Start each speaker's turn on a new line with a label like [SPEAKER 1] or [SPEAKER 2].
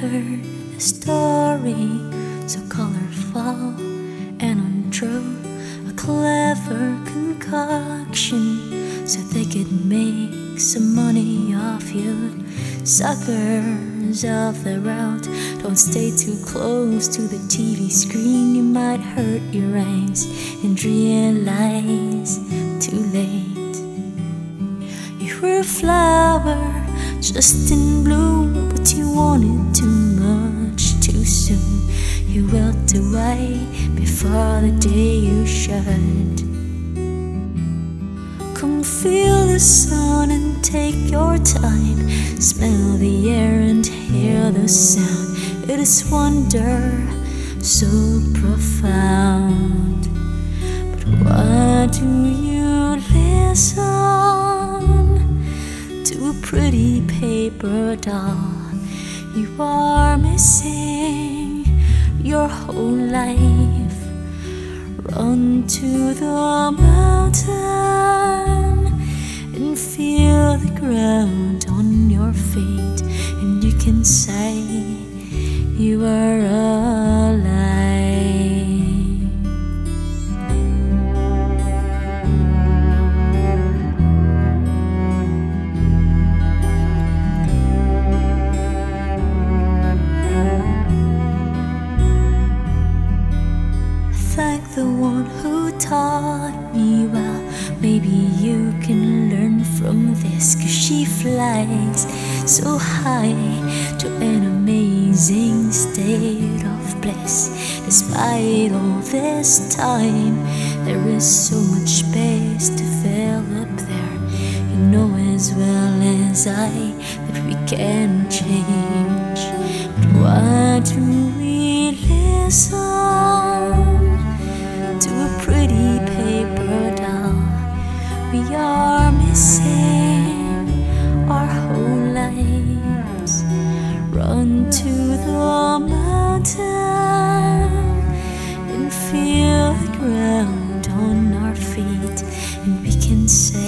[SPEAKER 1] heard a story so colorful and untrue, a clever concoction so they could make some money off you. Suckers of the route, don't stay too close to the TV screen, you might hurt your eyes and realize too late. You were a flower just in bloom, but you wanted too much too soon. You wilt away before the day you should. Come feel the sun and take your time. Smell the air and hear the sound. It is wonder so profound. Paper doll. You are missing your whole life. Run to the mountain and feel the ground on your feet, and you can say you are Maybe you can learn from this, cause she flies so high to an amazing state of bliss. Despite all this time, there is so much space to fill up there. You know as well as I that we can change. But why do we listen? Run to the mountain and feel the ground on our feet, and we can say.